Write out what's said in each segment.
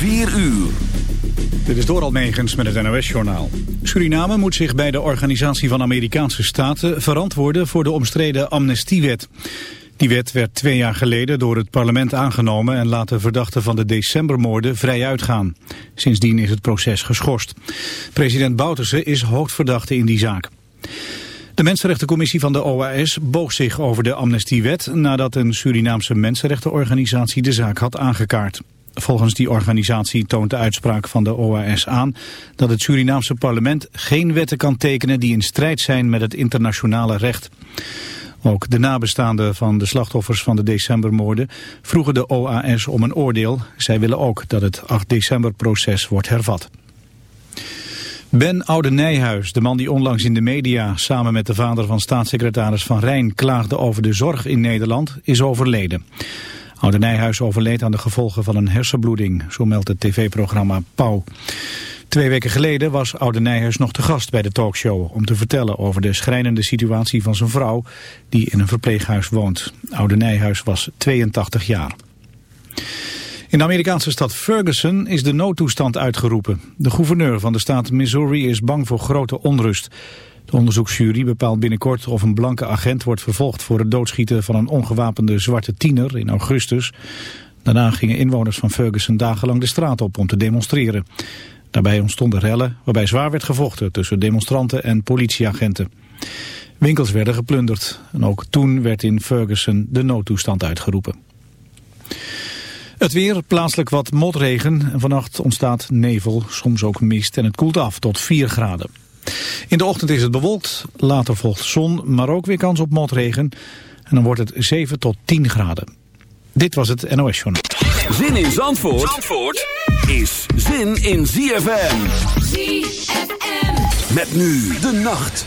4 uur. Dit is door Almegens met het NOS-journaal. Suriname moet zich bij de Organisatie van Amerikaanse Staten verantwoorden voor de omstreden amnestiewet. Die wet werd twee jaar geleden door het parlement aangenomen en laat de verdachten van de decembermoorden vrij uitgaan. Sindsdien is het proces geschorst. President Bouterse is hoofdverdachte in die zaak. De Mensenrechtencommissie van de OAS boog zich over de amnestiewet nadat een Surinaamse mensenrechtenorganisatie de zaak had aangekaart. Volgens die organisatie toont de uitspraak van de OAS aan dat het Surinaamse parlement geen wetten kan tekenen die in strijd zijn met het internationale recht. Ook de nabestaanden van de slachtoffers van de decembermoorden vroegen de OAS om een oordeel. Zij willen ook dat het 8 december proces wordt hervat. Ben Oude Nijhuis, de man die onlangs in de media samen met de vader van staatssecretaris Van Rijn klaagde over de zorg in Nederland, is overleden. Oude Nijhuis overleed aan de gevolgen van een hersenbloeding, zo meldt het tv-programma Pauw. Twee weken geleden was Oude Nijhuis nog te gast bij de talkshow om te vertellen over de schrijnende situatie van zijn vrouw die in een verpleeghuis woont. Oude Nijhuis was 82 jaar. In de Amerikaanse stad Ferguson is de noodtoestand uitgeroepen. De gouverneur van de staat Missouri is bang voor grote onrust. De onderzoeksjury bepaalt binnenkort of een blanke agent wordt vervolgd voor het doodschieten van een ongewapende zwarte tiener in augustus. Daarna gingen inwoners van Ferguson dagenlang de straat op om te demonstreren. Daarbij ontstonden rellen waarbij zwaar werd gevochten tussen demonstranten en politieagenten. Winkels werden geplunderd en ook toen werd in Ferguson de noodtoestand uitgeroepen. Het weer, plaatselijk wat motregen en vannacht ontstaat nevel, soms ook mist en het koelt af tot 4 graden. In de ochtend is het bewolkt, later volgt zon, maar ook weer kans op motregen. En dan wordt het 7 tot 10 graden. Dit was het NOS Journal. Zin in Zandvoort, Zandvoort is zin in ZFM. ZFM. Met nu de nacht.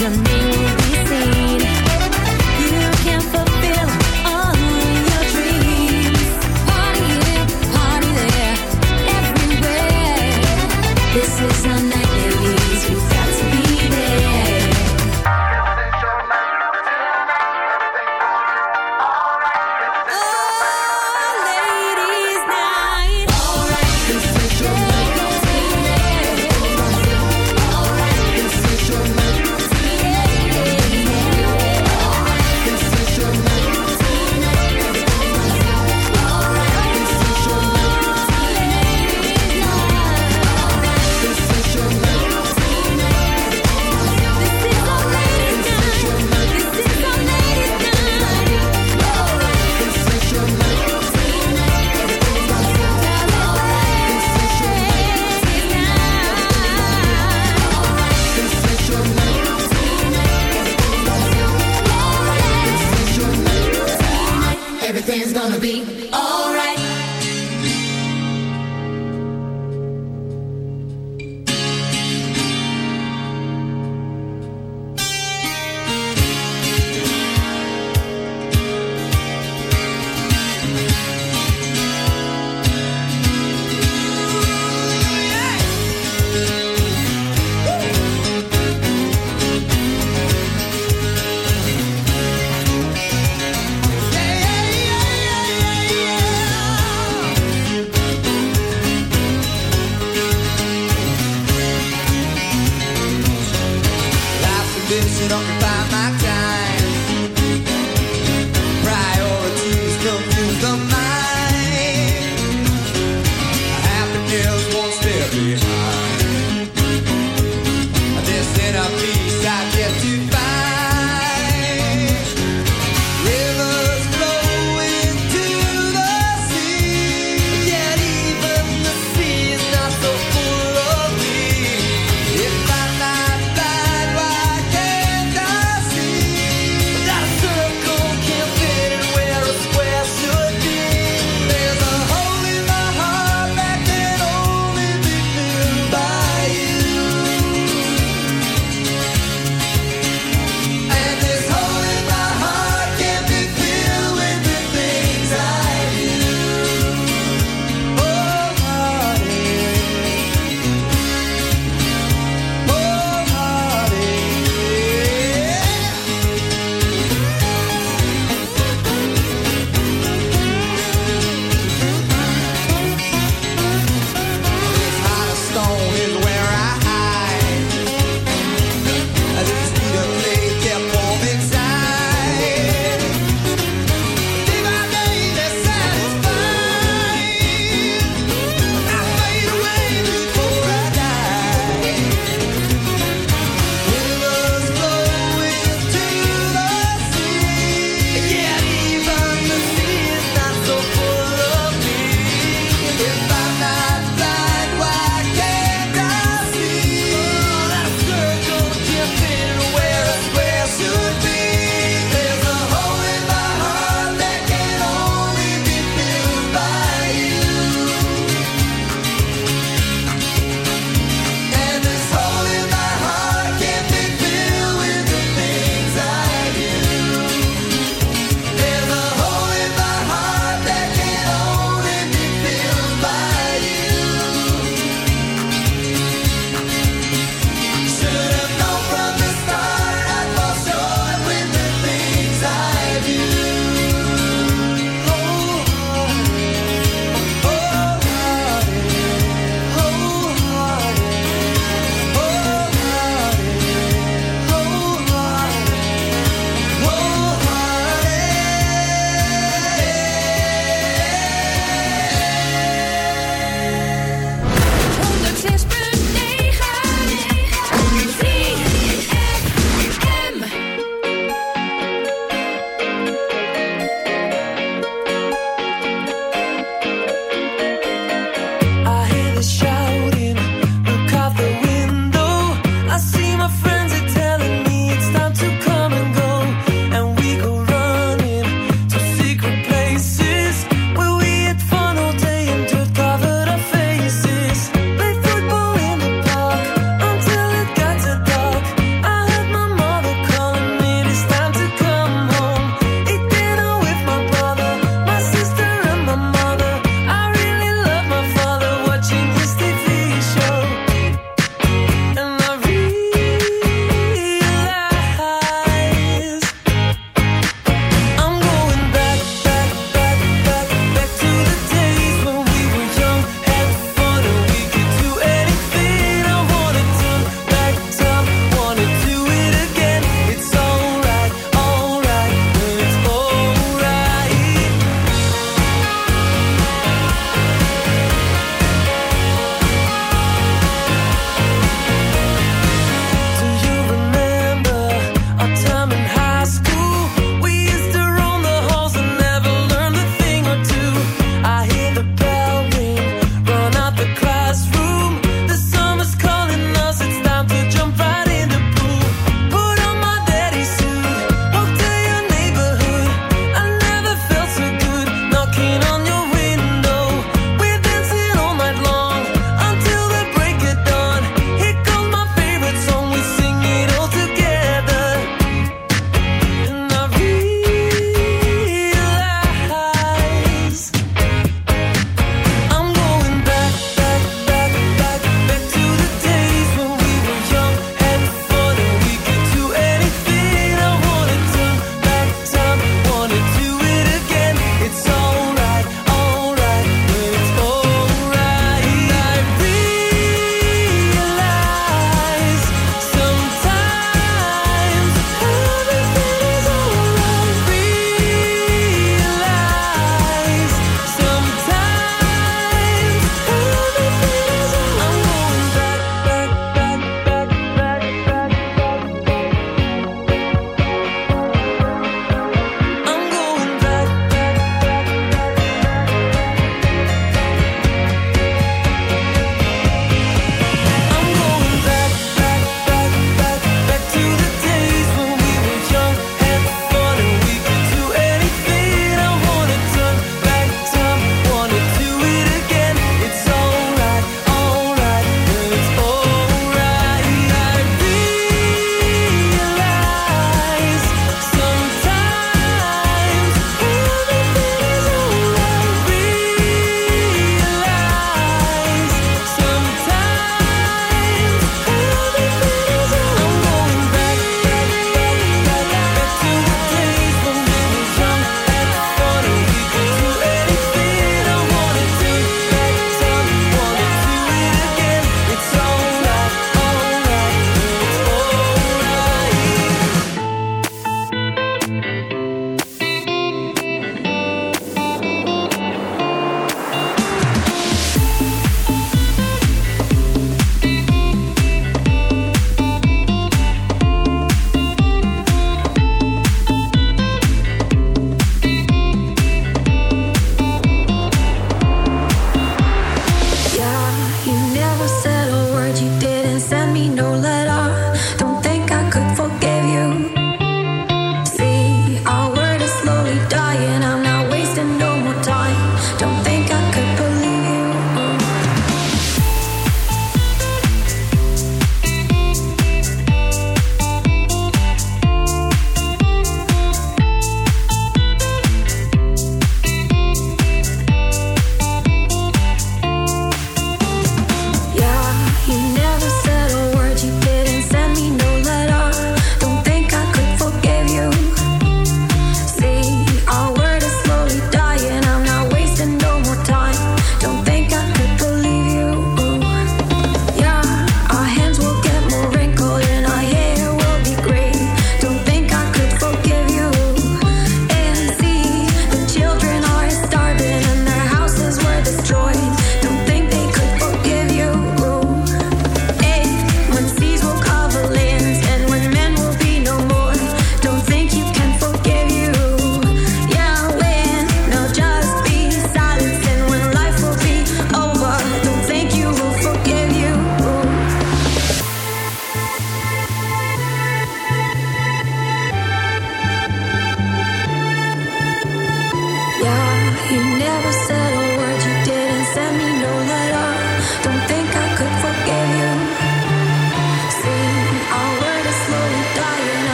Your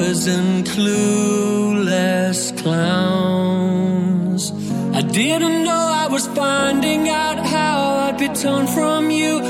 and clueless clowns. I didn't know I was finding out how I'd be torn from you.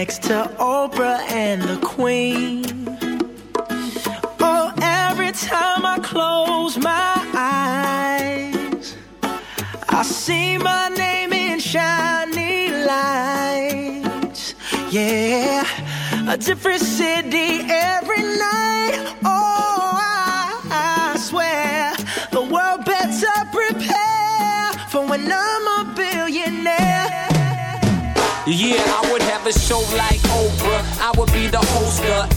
Next to Oprah and the Queen. Oh, every time I close my eyes, I see my name in shiny lights. Yeah, a different city Yeah, I would have a show like Oprah. I would be the host of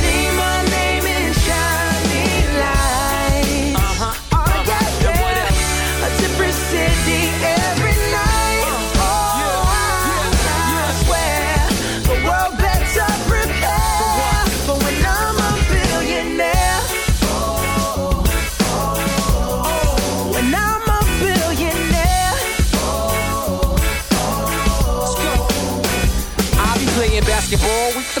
Basketball. The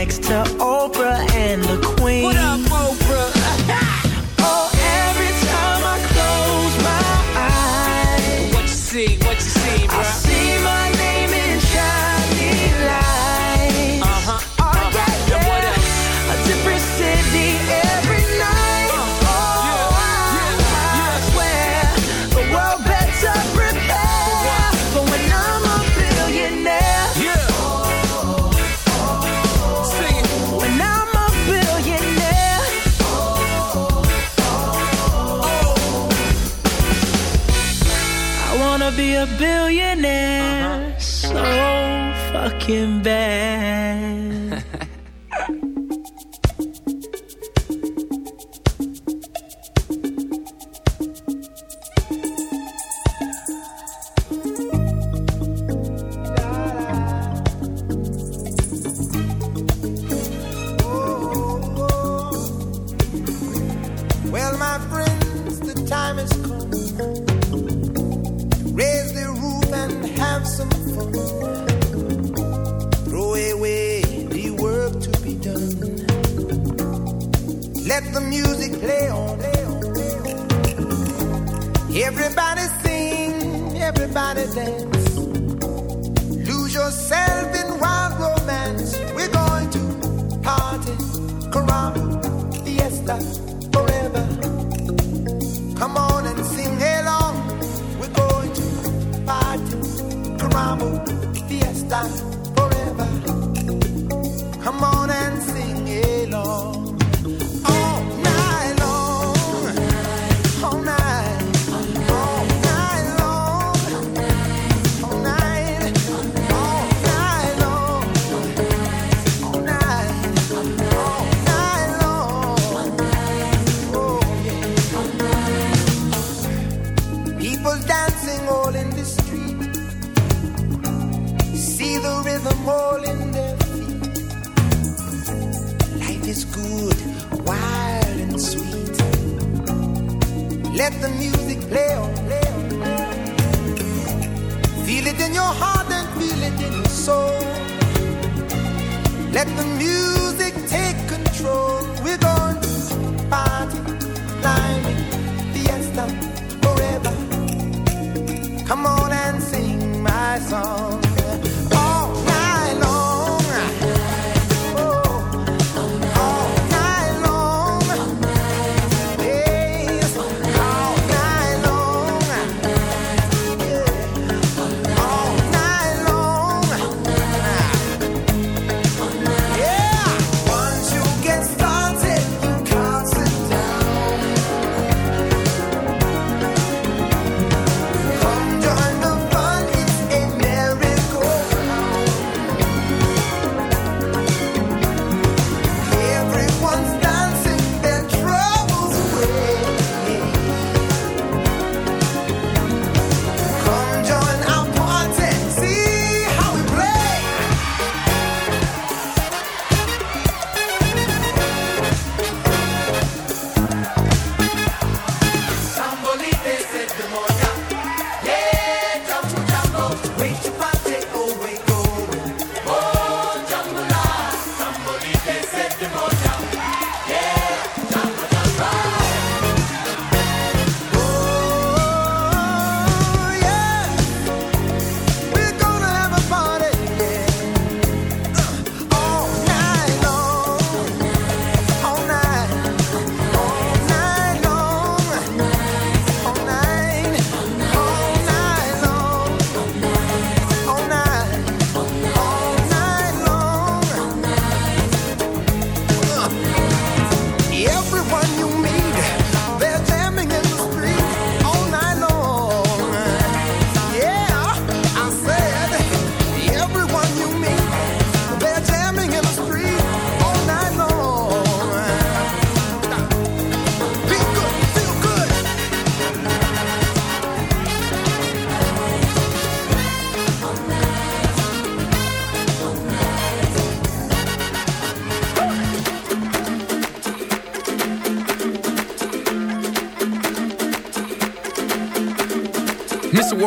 fucking bad.